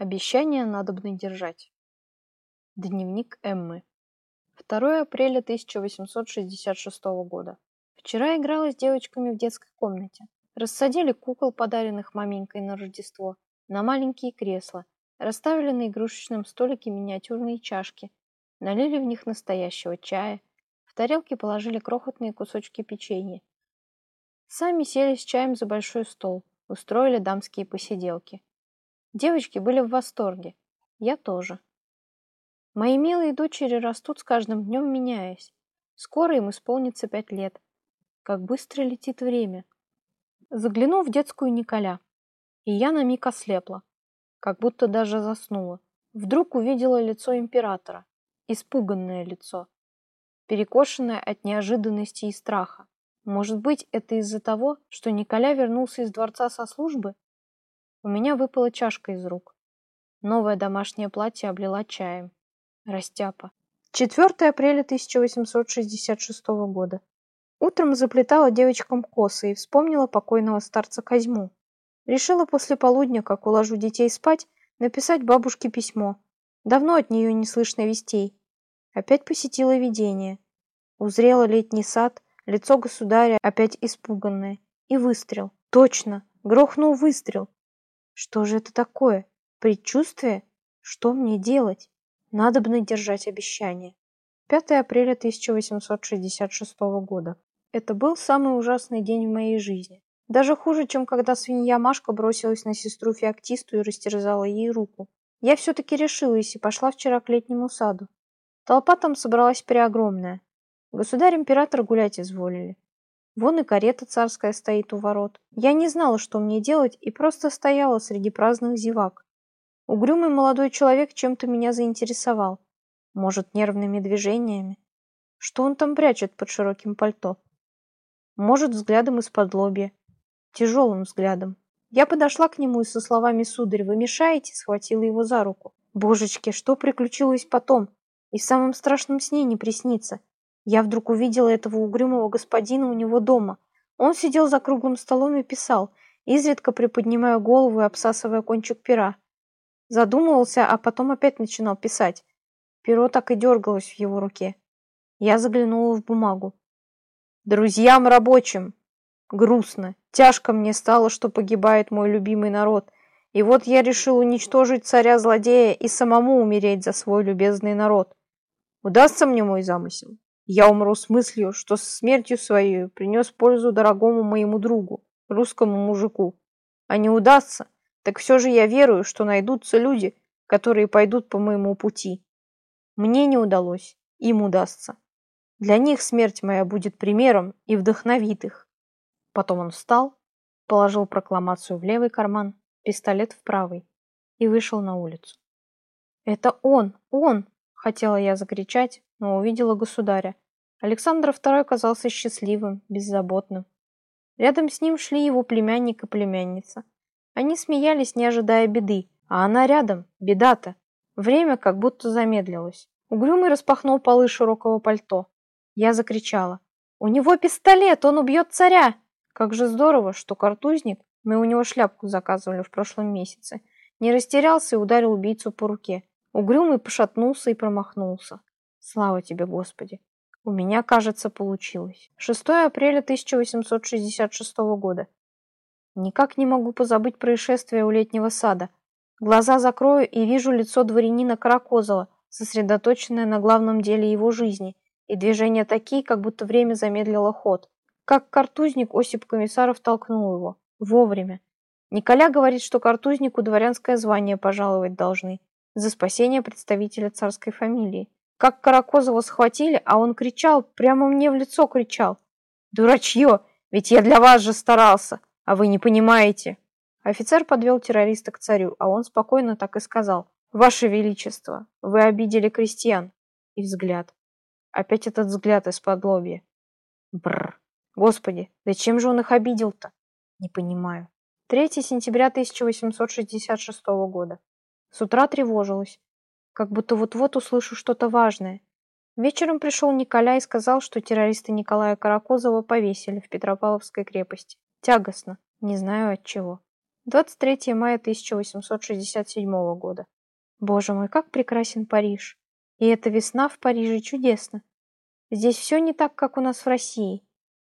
Обещание надобно держать. Дневник Эммы. 2 апреля 1866 года. Вчера играла с девочками в детской комнате. Рассадили кукол, подаренных маменькой на Рождество, на маленькие кресла, расставили на игрушечном столике миниатюрные чашки, налили в них настоящего чая, в тарелки положили крохотные кусочки печенья. Сами сели с чаем за большой стол, устроили дамские посиделки. Девочки были в восторге. Я тоже. Мои милые дочери растут с каждым днем, меняясь. Скоро им исполнится пять лет. Как быстро летит время. Заглянул в детскую Николя, и я на миг ослепла, как будто даже заснула. Вдруг увидела лицо императора, испуганное лицо, перекошенное от неожиданности и страха. Может быть, это из-за того, что Николя вернулся из дворца со службы у меня выпала чашка из рук. Новое домашнее платье облила чаем. Растяпа. 4 апреля 1866 года. Утром заплетала девочкам косы и вспомнила покойного старца Козьму. Решила после полудня, как уложу детей спать, написать бабушке письмо. Давно от нее не слышно вестей. Опять посетила видение. Узрела летний сад, лицо государя опять испуганное. И выстрел. Точно! Грохнул выстрел. Что же это такое? Предчувствие? Что мне делать? Надо бы держать обещание. 5 апреля 1866 года. Это был самый ужасный день в моей жизни. Даже хуже, чем когда свинья Машка бросилась на сестру Феоктисту и растерзала ей руку. Я все-таки решилась и пошла вчера к летнему саду. Толпа там собралась преогромная. Государь-император гулять изволили. Вон и карета царская стоит у ворот. Я не знала, что мне делать, и просто стояла среди праздных зевак. Угрюмый молодой человек чем-то меня заинтересовал. Может, нервными движениями? Что он там прячет под широким пальто? Может, взглядом из-под лобья. Тяжелым взглядом. Я подошла к нему и со словами «Сударь, вы мешаете?» схватила его за руку. Божечки, что приключилось потом? И в самом страшном сне не приснится. Я вдруг увидела этого угрюмого господина у него дома. Он сидел за круглым столом и писал, изредка приподнимая голову и обсасывая кончик пера. Задумывался, а потом опять начинал писать. Перо так и дергалось в его руке. Я заглянула в бумагу. «Друзьям рабочим! Грустно, тяжко мне стало, что погибает мой любимый народ, и вот я решил уничтожить царя-злодея и самому умереть за свой любезный народ. Удастся мне мой замысел?» Я умру с мыслью, что с смертью своей принес пользу дорогому моему другу, русскому мужику. А не удастся, так все же я верую, что найдутся люди, которые пойдут по моему пути. Мне не удалось, им удастся. Для них смерть моя будет примером и вдохновит их. Потом он встал, положил прокламацию в левый карман, пистолет в правый и вышел на улицу. «Это он! Он!» — хотела я закричать, но увидела государя. Александр II казался счастливым, беззаботным. Рядом с ним шли его племянник и племянница. Они смеялись, не ожидая беды, а она рядом, беда-то. Время как будто замедлилось. Угрюмый распахнул полы широкого пальто. Я закричала. «У него пистолет! Он убьет царя!» Как же здорово, что картузник, мы у него шляпку заказывали в прошлом месяце, не растерялся и ударил убийцу по руке. Угрюмый пошатнулся и промахнулся. Слава тебе, Господи! У меня, кажется, получилось. 6 апреля 1866 года. Никак не могу позабыть происшествие у летнего сада. Глаза закрою и вижу лицо дворянина Каракозова, сосредоточенное на главном деле его жизни, и движения такие, как будто время замедлило ход. Как картузник Осип Комиссаров толкнул его. Вовремя. Николя говорит, что картузнику дворянское звание пожаловать должны за спасение представителя царской фамилии. Как Каракозова схватили, а он кричал, прямо мне в лицо кричал. «Дурачье! Ведь я для вас же старался, а вы не понимаете!» Офицер подвел террориста к царю, а он спокойно так и сказал. «Ваше Величество, вы обидели крестьян!» И взгляд. Опять этот взгляд из-под лобья. Бррр. Господи, да чем же он их обидел-то? Не понимаю. 3 сентября 1866 года. С утра тревожилась как будто вот-вот услышу что-то важное. Вечером пришел Николя и сказал, что террористы Николая Каракозова повесили в Петропавловской крепости. Тягостно, не знаю от чего. 23 мая 1867 года. Боже мой, как прекрасен Париж. И эта весна в Париже чудесна. Здесь все не так, как у нас в России.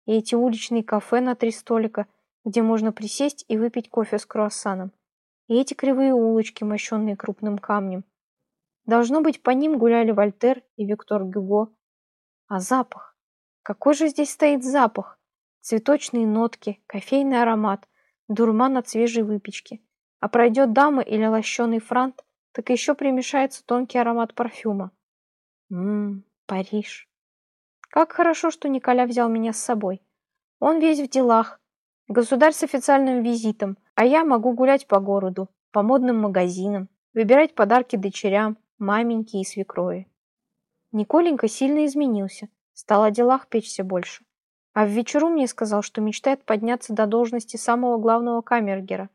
И эти уличные кафе на три столика, где можно присесть и выпить кофе с круассаном. И эти кривые улочки, мощенные крупным камнем. Должно быть, по ним гуляли Вольтер и Виктор Гюго. А запах? Какой же здесь стоит запах? Цветочные нотки, кофейный аромат, дурман от свежей выпечки. А пройдет дама или лощеный франт, так еще примешается тонкий аромат парфюма. Ммм, Париж. Как хорошо, что Николя взял меня с собой. Он весь в делах. Государь с официальным визитом, а я могу гулять по городу, по модным магазинам, выбирать подарки дочерям, маменьке и свекрови. Николенька сильно изменился, стал о делах печься больше. А в вечеру мне сказал, что мечтает подняться до должности самого главного камергера,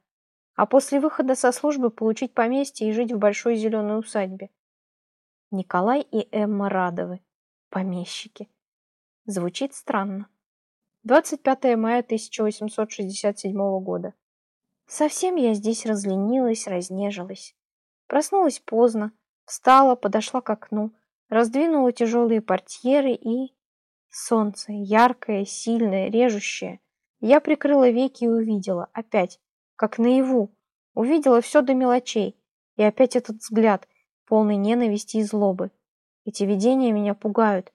а после выхода со службы получить поместье и жить в большой зеленой усадьбе. Николай и Эмма Радовы. Помещики. Звучит странно. 25 мая 1867 года. Совсем я здесь разленилась, разнежилась. Проснулась поздно, встала, подошла к окну, раздвинула тяжелые портьеры и... Солнце, яркое, сильное, режущее. Я прикрыла веки и увидела, опять, как наяву, увидела все до мелочей. И опять этот взгляд, полный ненависти и злобы. Эти видения меня пугают.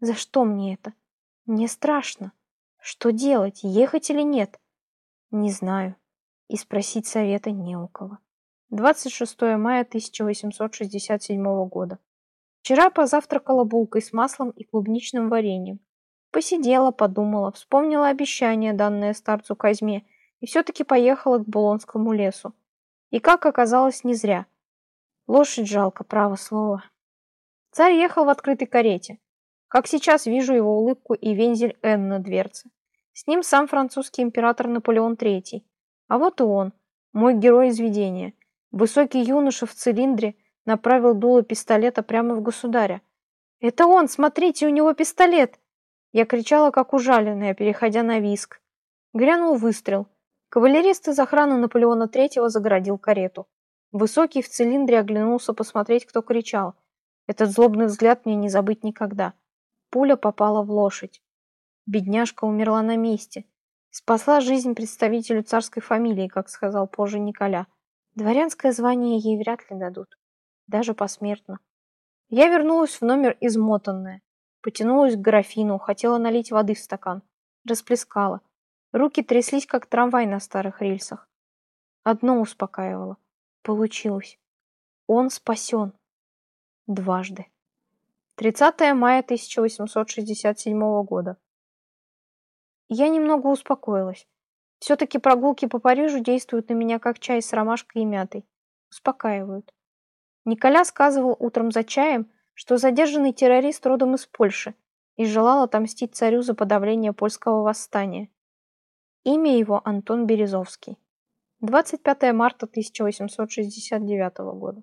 За что мне это? Мне страшно. Что делать, ехать или нет? Не знаю. И спросить совета не у кого. 26 мая 1867 года. Вчера позавтракала булкой с маслом и клубничным вареньем. Посидела, подумала, вспомнила обещание, данное старцу Казьме, и все-таки поехала к Булонскому лесу. И как оказалось, не зря. Лошадь жалко, право слово. Царь ехал в открытой карете. Как сейчас вижу его улыбку и вензель Н на дверце. С ним сам французский император Наполеон III. А вот и он, мой герой из видения. Высокий юноша в цилиндре направил дуло пистолета прямо в государя. «Это он! Смотрите, у него пистолет!» Я кричала, как ужаленная, переходя на виск. Грянул выстрел. Кавалерист из охраны Наполеона III загородил карету. Высокий в цилиндре оглянулся посмотреть, кто кричал. Этот злобный взгляд мне не забыть никогда. Пуля попала в лошадь. Бедняжка умерла на месте. Спасла жизнь представителю царской фамилии, как сказал позже Николя. Дворянское звание ей вряд ли дадут. Даже посмертно. Я вернулась в номер измотанная. Потянулась к графину, хотела налить воды в стакан. Расплескала. Руки тряслись, как трамвай на старых рельсах. Одно успокаивало. Получилось. Он спасен. Дважды. 30 мая 1867 года. Я немного успокоилась. Все-таки прогулки по Парижу действуют на меня как чай с ромашкой и мятой. Успокаивают. Николя сказывал утром за чаем, что задержанный террорист родом из Польши и желал отомстить царю за подавление польского восстания. Имя его Антон Березовский. 25 марта 1869 года.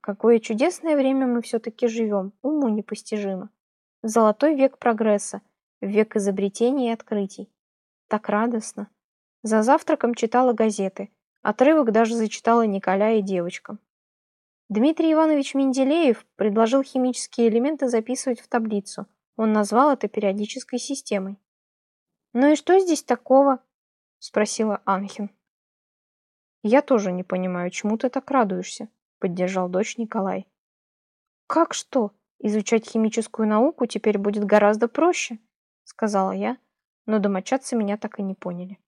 Какое чудесное время мы все-таки живем, уму непостижимо. Золотой век прогресса, век изобретений и открытий. Так радостно. За завтраком читала газеты. Отрывок даже зачитала Николя и девочкам. Дмитрий Иванович Менделеев предложил химические элементы записывать в таблицу. Он назвал это периодической системой. «Ну и что здесь такого?» – спросила Анхин. «Я тоже не понимаю, чему ты так радуешься?» поддержал дочь Николай. Как что? Изучать химическую науку теперь будет гораздо проще, сказала я, но домочадцы меня так и не поняли.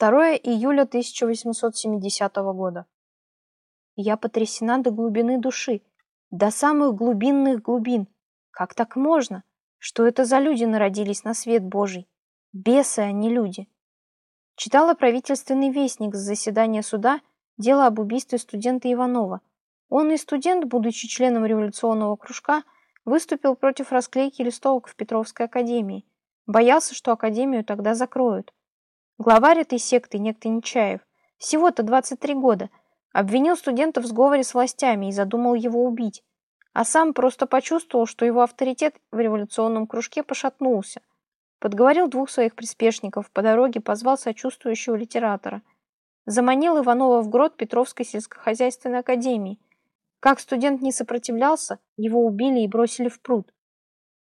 2 июля 1870 года. Я потрясена до глубины души, до самых глубинных глубин. Как так можно? Что это за люди народились на свет Божий? Бесы, а не люди. Читала правительственный вестник с заседания суда дело об убийстве студента Иванова. Он и студент, будучи членом революционного кружка, выступил против расклейки листовок в Петровской академии. Боялся, что академию тогда закроют. Главарь этой секты, некто Нечаев, всего-то 23 года, обвинил студента в сговоре с властями и задумал его убить, а сам просто почувствовал, что его авторитет в революционном кружке пошатнулся. Подговорил двух своих приспешников, по дороге позвал сочувствующего литератора. заманил Иванова в грот Петровской сельскохозяйственной академии. Как студент не сопротивлялся, его убили и бросили в пруд.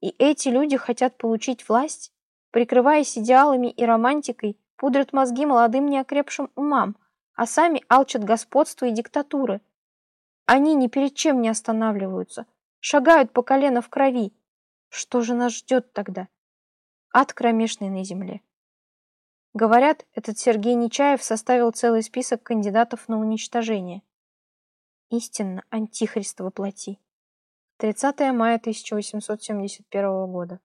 И эти люди хотят получить власть, прикрываясь идеалами и романтикой, пудрят мозги молодым неокрепшим умам, а сами алчат господства и диктатуры. Они ни перед чем не останавливаются, шагают по колено в крови. Что же нас ждет тогда? Ад кромешный на земле. Говорят, этот Сергей Нечаев составил целый список кандидатов на уничтожение. Истинно, антихрист воплоти. 30 мая 1871 года.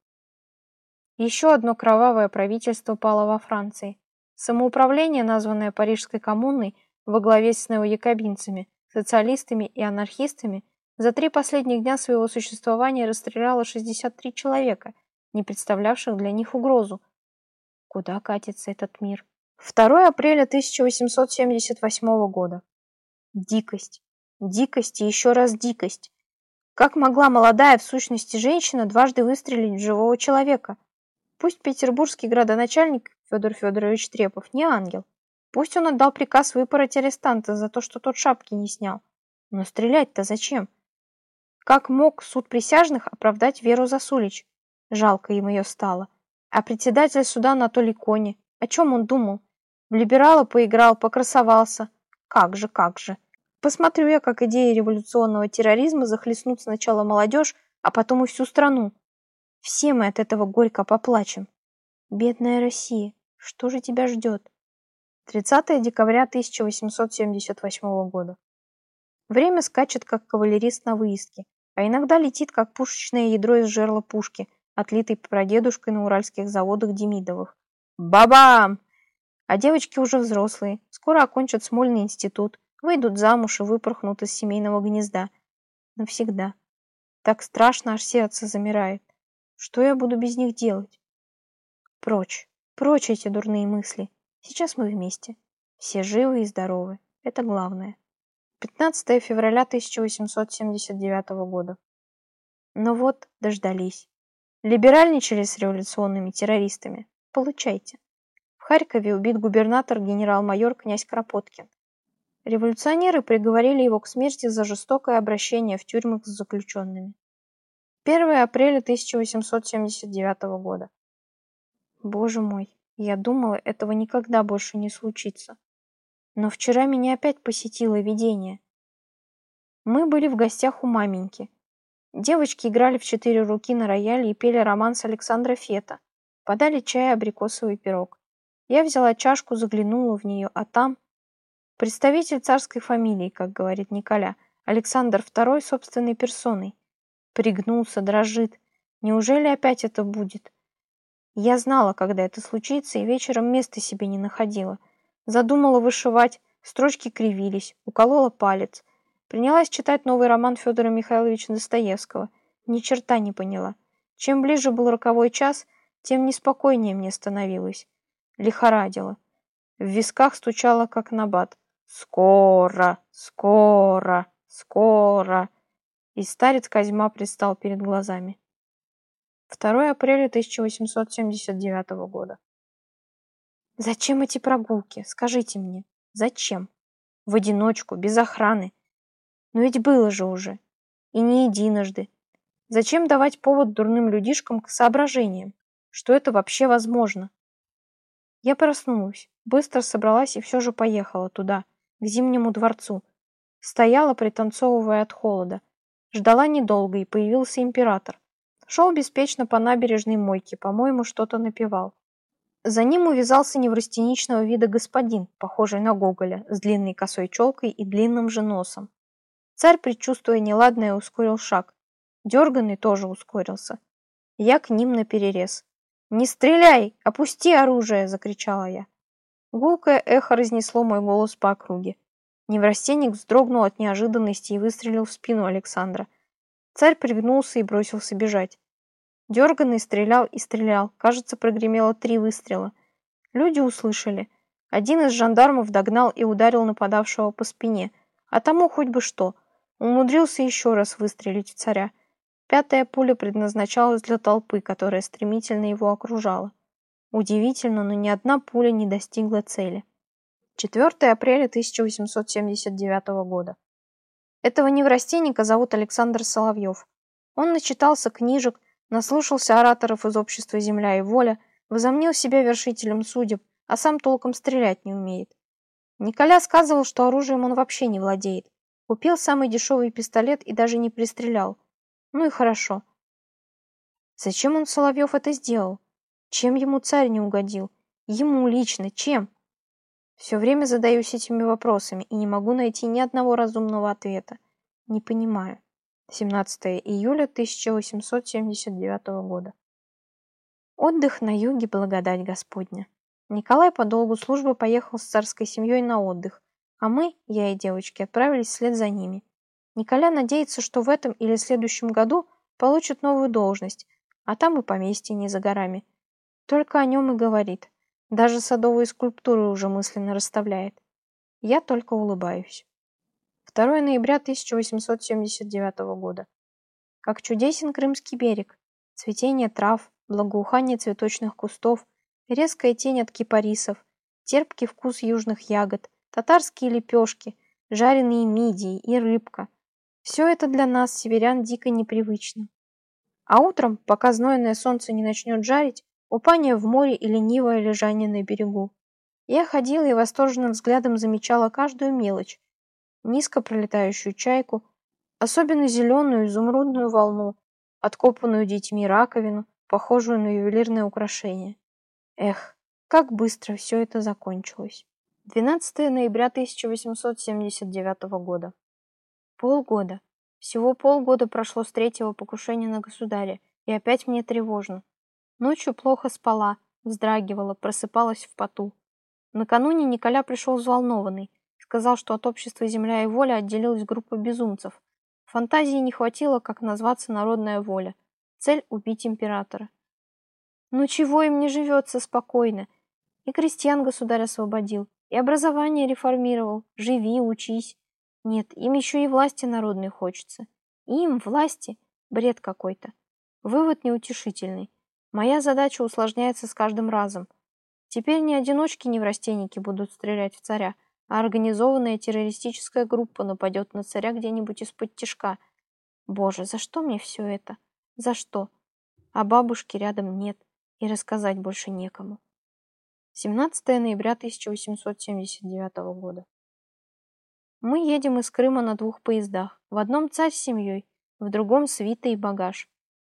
Еще одно кровавое правительство пало во Франции. Самоуправление, названное Парижской коммуной во главе с неоякобинцами, социалистами и анархистами, за три последних дня своего существования расстреляло 63 человека, не представлявших для них угрозу, Куда катится этот мир? 2 апреля 1878 года. Дикость. Дикость и еще раз дикость. Как могла молодая в сущности женщина дважды выстрелить в живого человека? Пусть петербургский градоначальник Федор Федорович Трепов не ангел. Пусть он отдал приказ выпороть арестанта за то, что тот шапки не снял. Но стрелять-то зачем? Как мог суд присяжных оправдать Веру Засулич? Жалко им ее стало. А председатель суда Анатолий Кони, о чем он думал? В либерала поиграл, покрасовался. Как же, как же. Посмотрю я, как идеи революционного терроризма захлестнут сначала молодежь, а потом и всю страну. Все мы от этого горько поплачем. Бедная Россия, что же тебя ждет? 30 декабря 1878 года. Время скачет, как кавалерист на выездке, а иногда летит, как пушечное ядро из жерла пушки – отлитый прадедушкой на уральских заводах Демидовых. Бабам! А девочки уже взрослые, скоро окончат Смольный институт, выйдут замуж и выпорхнут из семейного гнезда. Навсегда. Так страшно, аж сердце замирает. Что я буду без них делать? Прочь, прочь эти дурные мысли. Сейчас мы вместе. Все живы и здоровы. Это главное. 15 февраля 1879 года. Ну вот, дождались. Либеральничали с революционными террористами? Получайте. В Харькове убит губернатор генерал-майор князь Кропоткин. Революционеры приговорили его к смерти за жестокое обращение в тюрьмах с заключенными. 1 апреля 1879 года. Боже мой, я думала, этого никогда больше не случится. Но вчера меня опять посетило видение. Мы были в гостях у маменьки. Девочки играли в четыре руки на рояле и пели романс Александра Фета. Подали чай, абрикосовый пирог. Я взяла чашку, заглянула в нее, а там... Представитель царской фамилии, как говорит Николя, Александр II собственной персоной. Пригнулся, дрожит. Неужели опять это будет? Я знала, когда это случится, и вечером места себе не находила. Задумала вышивать, строчки кривились, уколола палец. Принялась читать новый роман Федора Михайловича Достоевского. Ни черта не поняла. Чем ближе был роковой час, тем неспокойнее мне становилось. Лихорадило. В висках стучало, как набат. «Скоро! Скоро! Скоро!» И старец Козьма предстал перед глазами. 2 апреля 1879 года. Зачем эти прогулки? Скажите мне. Зачем? В одиночку, без охраны. Но ведь было же уже. И не единожды. Зачем давать повод дурным людишкам к соображениям, что это вообще возможно? Я проснулась, быстро собралась и все же поехала туда, к Зимнему дворцу. Стояла, пританцовывая от холода. Ждала недолго, и появился император. Шел беспечно по набережной мойке, по-моему, что-то напевал. За ним увязался неврастеничного вида господин, похожий на Гоголя, с длинной косой челкой и длинным же носом. Царь, предчувствуя неладное, ускорил шаг. Дерганный тоже ускорился. Я к ним наперерез. «Не стреляй! Опусти оружие!» — закричала я. Гулкое эхо разнесло мой голос по округе. Неврастенник вздрогнул от неожиданности и выстрелил в спину Александра. Царь пригнулся и бросился бежать. Дерганный стрелял и стрелял. Кажется, прогремело три выстрела. Люди услышали. Один из жандармов догнал и ударил нападавшего по спине. А тому хоть бы что — Умудрился еще раз выстрелить в царя. Пятая пуля предназначалась для толпы, которая стремительно его окружала. Удивительно, но ни одна пуля не достигла цели. 4 апреля 1879 года. Этого неврастенника зовут Александр Соловьев. Он начитался книжек, наслушался ораторов из общества «Земля и воля», возомнил себя вершителем судеб, а сам толком стрелять не умеет. Николя сказывал, что оружием он вообще не владеет. Купил самый дешевый пистолет и даже не пристрелял. Ну и хорошо. Зачем он, Соловьев, это сделал? Чем ему царь не угодил? Ему лично, чем? Все время задаюсь этими вопросами и не могу найти ни одного разумного ответа. Не понимаю. 17 июля 1879 года. Отдых на юге, благодать Господня. Николай по долгу службы поехал с царской семьей на отдых, а мы, я и девочки, отправились вслед за ними. Николя надеется, что в этом или следующем году получит новую должность, а там и поместье не за горами. Только о нем и говорит. Даже садовые скульптуры уже мысленно расставляет. Я только улыбаюсь. 2 ноября 1879 года. Как чудесен Крымский берег. Цветение трав, благоухание цветочных кустов, резкая тень от кипарисов, терпкий вкус южных ягод, татарские лепешки, жареные мидии и рыбка. Все это для нас, северян, дико непривычно. А утром, пока знойное солнце не начнет жарить, купание в море и ленивое лежание на берегу. Я ходила и восторженным взглядом замечала каждую мелочь. Низко пролетающую чайку, особенно зеленую изумрудную волну, откопанную детьми раковину, похожую на ювелирное украшение. Эх, как быстро все это закончилось. 12 ноября 1879 года. Полгода. Всего полгода прошло с третьего покушения на государя, и опять мне тревожно. Ночью плохо спала, вздрагивала, просыпалась в поту. Накануне Николя пришел взволнованный. Сказал, что от общества «Земля и воля» отделилась группа безумцев. Фантазии не хватило, как назваться «Народная воля». Цель – убить императора. Ну чего им не живется спокойно? И крестьян государь освободил, и образование реформировал. Живи, учись. Нет, им еще и власти народной хочется. Им, власти, бред какой-то. Вывод неутешительный. Моя задача усложняется с каждым разом. Теперь не одиночки неврастенники будут стрелять в царя, а организованная террористическая группа нападет на царя где-нибудь из-под тишка. Боже, за что мне все это? За что? А бабушки рядом нет, и рассказать больше некому. 17 ноября 1879 года. Мы едем из Крыма на двух поездах. В одном царь с семьей, в другом свита и багаж.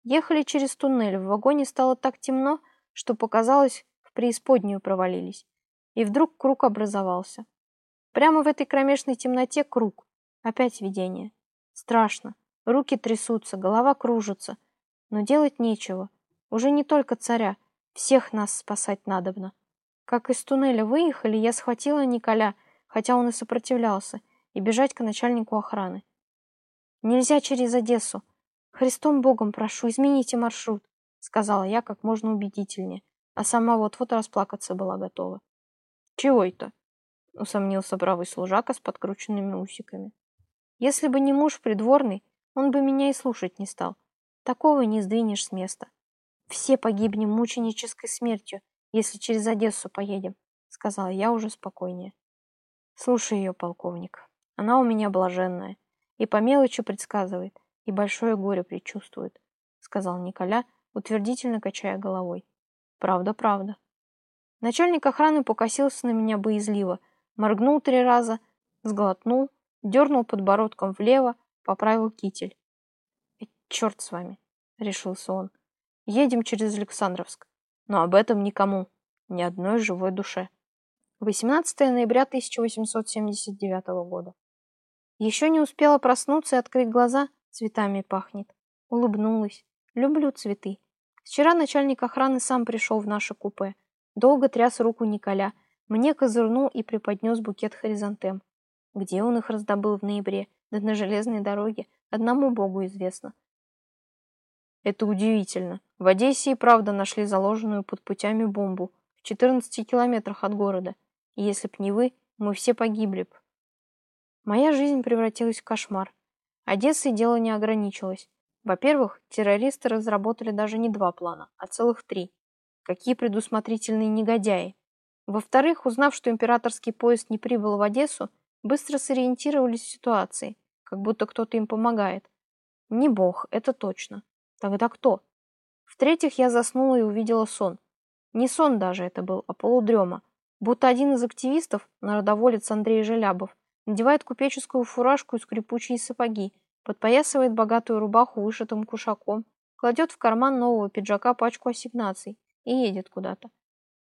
Ехали через туннель, в вагоне стало так темно, что показалось, в преисподнюю провалились. И вдруг круг образовался. Прямо в этой кромешной темноте круг. Опять видение. Страшно. Руки трясутся, голова кружится. Но делать нечего. Уже не только царя. Всех нас спасать надобно. Как из туннеля выехали, я схватила Николя, хотя он и сопротивлялся, и бежать к начальнику охраны. Нельзя через Одессу. «Христом Богом прошу, измените маршрут», — сказала я как можно убедительнее, а сама вот-вот расплакаться была готова. «Чего это?» — усомнился правый служака с подкрученными усиками. «Если бы не муж придворный, он бы меня и слушать не стал. Такого не сдвинешь с места. Все погибнем мученической смертью, если через Одессу поедем», — сказала я уже спокойнее. «Слушай ее, полковник. Она у меня блаженная и по мелочи предсказывает и большое горе предчувствует», — сказал Николя, утвердительно качая головой. «Правда, правда». Начальник охраны покосился на меня боязливо, моргнул три раза, сглотнул, дернул подбородком влево, поправил китель. «Э, «Черт с вами», — решился он. «Едем через Александровск, но об этом никому, ни одной живой душе». 18 ноября 1879 года. Еще не успела проснуться и открыть глаза, Цветами пахнет. Улыбнулась. Люблю цветы. Вчера начальник охраны сам пришел в наше купе. Долго тряс руку Николя. Мне козырнул и преподнес букет хоризонтем. Где он их раздобыл в ноябре? Да на железной дороге. Одному богу известно. Это удивительно. В Одессе и правда нашли заложенную под путями бомбу в 14 километрах от города. И если б не вы, мы все погибли б. Моя жизнь превратилась в кошмар. Одессой дело не ограничилось. Во-первых, террористы разработали даже не два плана, а целых три. Какие предусмотрительные негодяи. Во-вторых, узнав, что императорский поезд не прибыл в Одессу, быстро сориентировались в ситуации, как будто кто-то им помогает. Не бог, это точно. Тогда кто? В-третьих, я заснула и увидела сон. Не сон даже это был, а полудрема. Будто один из активистов, народоволец Андрей Желябов, надевает купеческую фуражку и скрипучие сапоги, подпоясывает богатую рубаху вышитым кушаком, кладет в карман нового пиджака пачку ассигнаций и едет куда-то.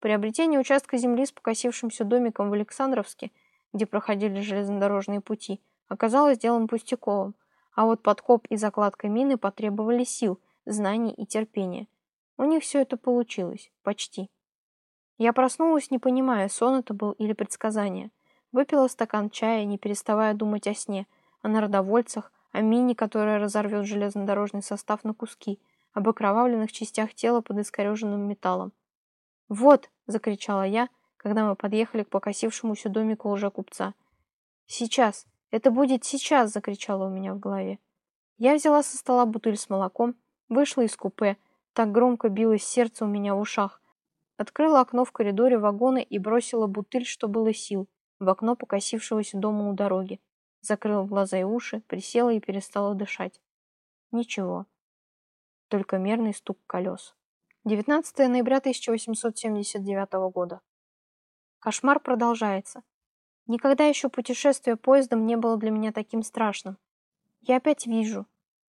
Приобретение участка земли с покосившимся домиком в Александровске, где проходили железнодорожные пути, оказалось делом пустяковым, а вот подкоп и закладка мины потребовали сил, знаний и терпения. У них все это получилось. Почти. Я проснулась, не понимая, сон это был или предсказание. Выпила стакан чая, не переставая думать о сне, о народовольцах, о мине, которая разорвет железнодорожный состав на куски, об окровавленных частях тела под искореженным металлом. «Вот!» — закричала я, когда мы подъехали к покосившемуся домику лжекупца. «Сейчас! Это будет сейчас!» — закричала у меня в голове. Я взяла со стола бутыль с молоком, вышла из купе, так громко билось сердце у меня в ушах, открыла окно в коридоре вагона и бросила бутыль, что было сил, в окно покосившегося дома у дороги. Закрыла глаза и уши, присела и перестала дышать. Ничего. Только мерный стук колес. 19 ноября 1879 года. Кошмар продолжается. Никогда еще путешествие поездом не было для меня таким страшным. Я опять вижу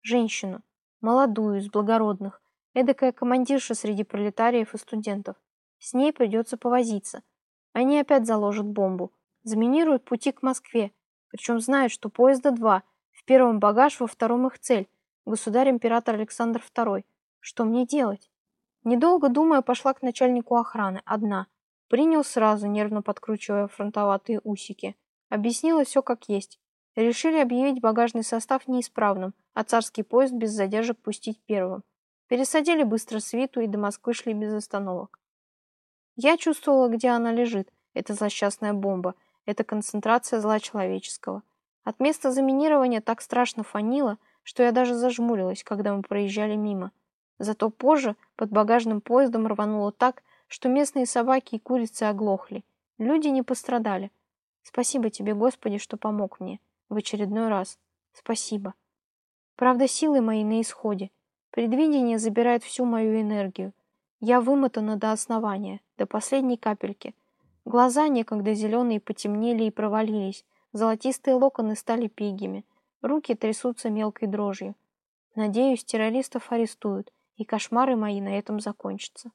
женщину, молодую, из благородных, эдакая командирша среди пролетариев и студентов. С ней придется повозиться. Они опять заложат бомбу, заминируют пути к Москве, причем знают, что поезда два, в первом багаж, во втором их цель, государь-император Александр II. Что мне делать? Недолго думая, пошла к начальнику охраны, одна. Принял сразу, нервно подкручивая фронтоватые усики. Объяснила все как есть. Решили объявить багажный состав неисправным, а царский поезд без задержек пустить первым. Пересадили быстро свиту и до Москвы шли без остановок. Я чувствовала, где она лежит, эта злосчастная бомба, эта концентрация зла человеческого. От места заминирования так страшно фанило, что я даже зажмурилась, когда мы проезжали мимо. Зато позже под багажным поездом рвануло так, что местные собаки и курицы оглохли. Люди не пострадали. Спасибо тебе, Господи, что помог мне. В очередной раз. Спасибо. Правда, силы мои на исходе. Предвидение забирает всю мою энергию. Я вымотана до основания, до последней капельки. Глаза, некогда зеленые, потемнели и провалились. Золотистые локоны стали пигими. Руки трясутся мелкой дрожью. Надеюсь, террористов арестуют и кошмары мои на этом закончатся.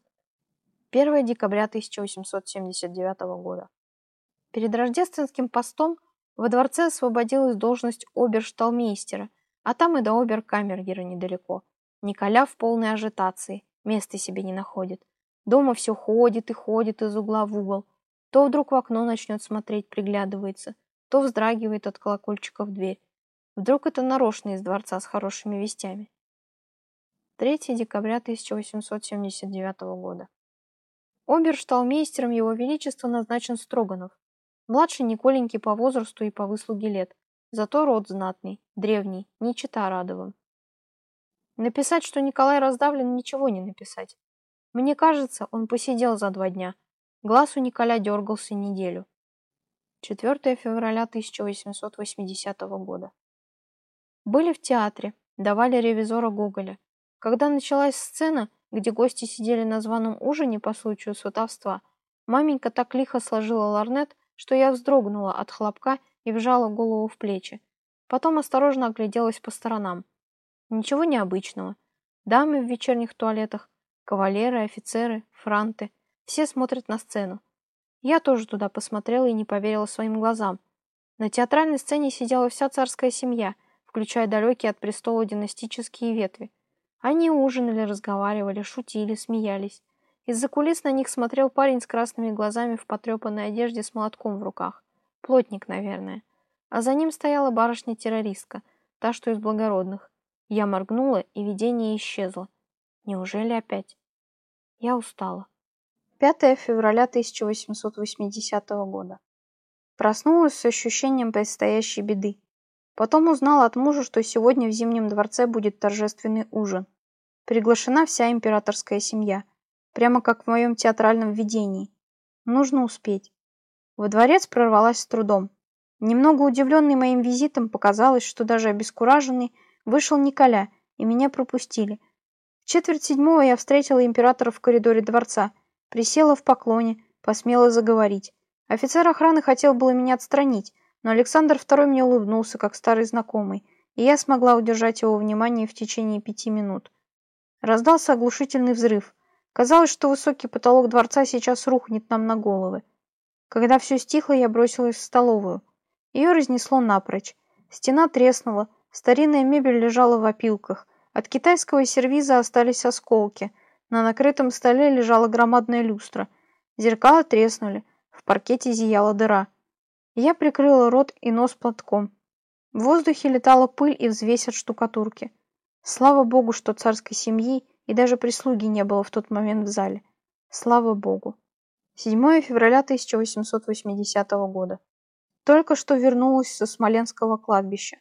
1 декабря 1879 года. Перед рождественским постом во дворце освободилась должность обершталмейстера, а там и до оберкамергера недалеко. Николя в полной ажитации, места себе не находит. Дома все ходит и ходит из угла в угол. То вдруг в окно начнет смотреть, приглядывается, то вздрагивает от колокольчика в дверь. Вдруг это нарочно из дворца с хорошими вестями. 3 декабря 1879 года. Обершталмейстером Его Величества назначен Строганов. Младший Николенький по возрасту и по выслуге лет. Зато род знатный, древний, не чита Радовым. Написать, что Николай раздавлен, ничего не написать. Мне кажется, он посидел за два дня. Глаз у Николя дергался неделю. 4 февраля 1880 года. Были в театре, давали ревизора Гоголя. Когда началась сцена, где гости сидели на званом ужине по случаю сватовства, маменька так лихо сложила ларнет, что я вздрогнула от хлопка и вжала голову в плечи. Потом осторожно огляделась по сторонам. Ничего необычного. Дамы в вечерних туалетах, кавалеры, офицеры, франты. Все смотрят на сцену. Я тоже туда посмотрела и не поверила своим глазам. На театральной сцене сидела вся царская семья, включая далекие от престола династические ветви. Они ужинали, разговаривали, шутили, смеялись. Из-за кулис на них смотрел парень с красными глазами в потрепанной одежде с молотком в руках. Плотник, наверное. А за ним стояла барышня-террористка, та, что из благородных. Я моргнула, и видение исчезло. Неужели опять? Я устала. 5 февраля 1880 года. Проснулась с ощущением предстоящей беды. Потом узнала от мужа, что сегодня в Зимнем дворце будет торжественный ужин. Приглашена вся императорская семья, прямо как в моем театральном видении. Нужно успеть. Во дворец прорвалась с трудом. Немного удивленный моим визитом, показалось, что даже обескураженный, вышел Николя, и меня пропустили. В четверть седьмого я встретила императора в коридоре дворца, присела в поклоне, посмела заговорить. Офицер охраны хотел было меня отстранить, но Александр II мне улыбнулся, как старый знакомый, и я смогла удержать его внимание в течение пяти минут. Раздался оглушительный взрыв. Казалось, что высокий потолок дворца сейчас рухнет нам на головы. Когда все стихло, я бросилась в столовую. Ее разнесло напрочь. Стена треснула, старинная мебель лежала в опилках. От китайского сервиза остались осколки. На накрытом столе лежала громадная люстра. Зеркала треснули. В паркете зияла дыра. Я прикрыла рот и нос платком. В воздухе летала пыль и взвесь от штукатурки. Слава богу, что царской семьи и даже прислуги не было в тот момент в зале. Слава богу. 7 февраля 1880 года. Только что вернулась со Смоленского кладбища.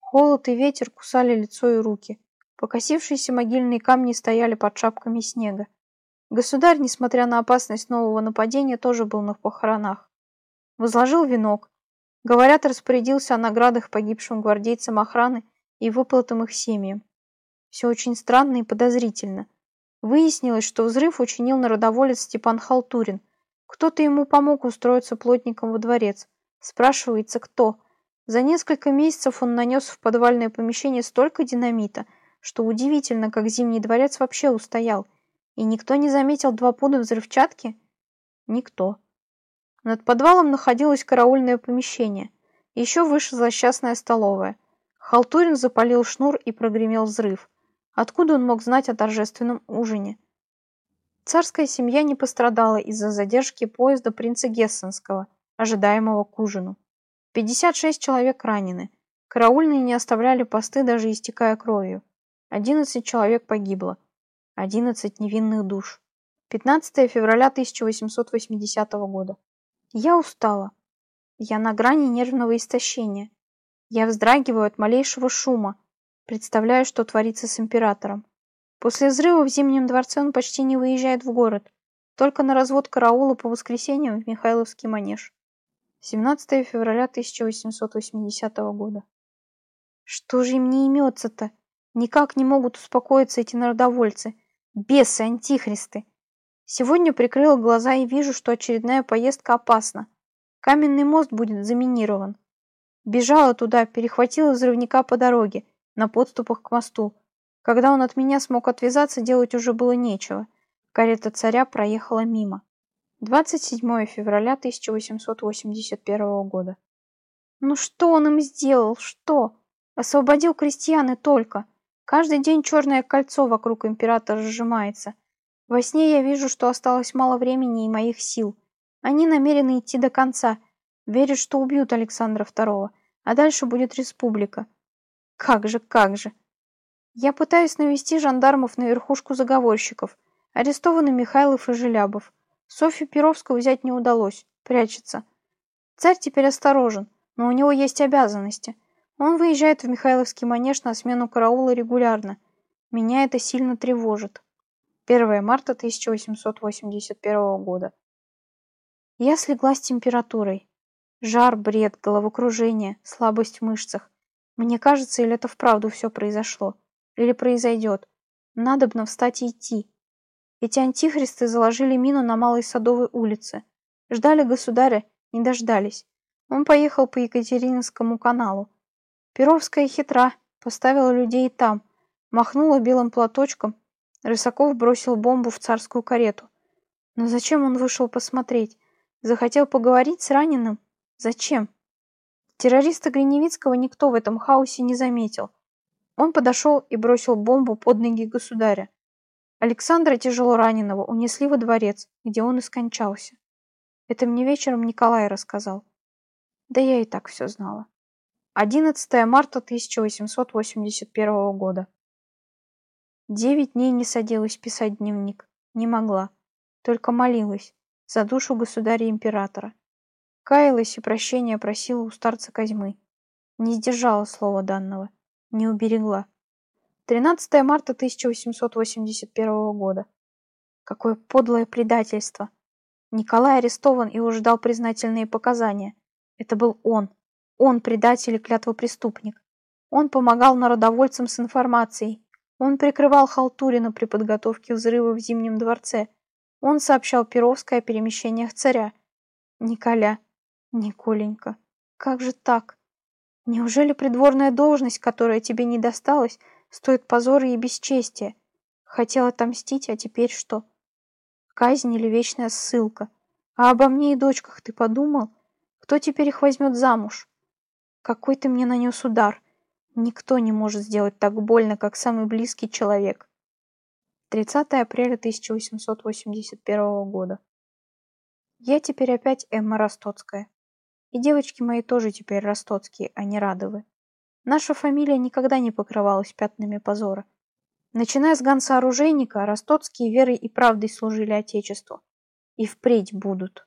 Холод и ветер кусали лицо и руки. Покосившиеся могильные камни стояли под шапками снега. Государь, несмотря на опасность нового нападения, тоже был на похоронах. Возложил венок. Говорят, распорядился о наградах погибшим гвардейцам охраны и выплатам их семьям. Все очень странно и подозрительно. Выяснилось, что взрыв учинил народоволец Степан Халтурин. Кто-то ему помог устроиться плотником во дворец. Спрашивается, кто? За несколько месяцев он нанес в подвальное помещение столько динамита, что удивительно, как Зимний дворец вообще устоял. И никто не заметил два пуда взрывчатки? Никто. Над подвалом находилось караульное помещение. Еще выше злосчастная столовая. Халтурин запалил шнур и прогремел взрыв. Откуда он мог знать о торжественном ужине? Царская семья не пострадала из-за задержки поезда принца Гессенского – ожидаемого к ужину. 56 человек ранены. Караульные не оставляли посты, даже истекая кровью. 11 человек погибло. 11 невинных душ. 15 февраля 1880 года. Я устала. Я на грани нервного истощения. Я вздрагиваю от малейшего шума. Представляю, что творится с императором. После взрыва в Зимнем дворце он почти не выезжает в город. Только на развод караула по воскресеньям в Михайловский манеж. 17 февраля 1880 года. Что же им не имется-то? Никак не могут успокоиться эти народовольцы. Бесы, антихристы. Сегодня прикрыла глаза и вижу, что очередная поездка опасна. Каменный мост будет заминирован. Бежала туда, перехватила взрывника по дороге, на подступах к мосту. Когда он от меня смог отвязаться, делать уже было нечего. Карета царя проехала мимо. 27 февраля 1881 года. Ну что он им сделал? Что? Освободил крестьян и только. Каждый день черное кольцо вокруг императора сжимается. Во сне я вижу, что осталось мало времени и моих сил. Они намерены идти до конца. Верят, что убьют Александра II, а дальше будет республика. Как же, как же. Я пытаюсь навести жандармов на верхушку заговорщиков. Арестованы Михайлов и Желябов. Софью Перовскую взять не удалось, прячется. Царь теперь осторожен, но у него есть обязанности. Он выезжает в Михайловский манеж на смену караула регулярно. Меня это сильно тревожит. 1 марта 1881 года. Я слегла с температурой. Жар, бред, головокружение, слабость в мышцах. Мне кажется, или это вправду все произошло, или произойдет. Надобно встать и идти. Эти антихристы заложили мину на Малой Садовой улице. Ждали государя, не дождались. Он поехал по Екатерининскому каналу. Перовская хитра, поставила людей там, махнула белым платочком. Рысаков бросил бомбу в царскую карету. Но зачем он вышел посмотреть? Захотел поговорить с раненым? Зачем? Террориста Гриневицкого никто в этом хаосе не заметил. Он подошел и бросил бомбу под ноги государя. Александра, тяжело раненого, унесли во дворец, где он и скончался. Это мне вечером Николай рассказал. Да я и так все знала. 11 марта 1881 года. Девять дней не садилась писать дневник. Не могла. Только молилась. За душу государя-императора. Каялась и прощения просила у старца Козьмы. Не сдержала слова данного. Не уберегла. 13 марта 1881 года. Какое подлое предательство. Николай арестован и уже дал признательные показания. Это был он. Он предатель и клятвопреступник. Он помогал народовольцам с информацией. Он прикрывал Халтурина при подготовке взрыва в Зимнем дворце. Он сообщал Перовской о перемещениях царя. Николя, Николенька, как же так? Неужели придворная должность, которая тебе не досталась, стоит позора и бесчестия? Хотел отомстить, а теперь что? Казнь или вечная ссылка? А обо мне и дочках ты подумал? Кто теперь их возьмет замуж? Какой ты мне нанес удар? Никто не может сделать так больно, как самый близкий человек. 30 апреля 1881 года. Я теперь опять Эмма Ростоцкая. И девочки мои тоже теперь Ростоцкие, а не Радовы. Наша фамилия никогда не покрывалась пятнами позора. Начиная с Ганса Оружейника, Ростоцкие верой и правдой служили Отечеству. И впредь будут.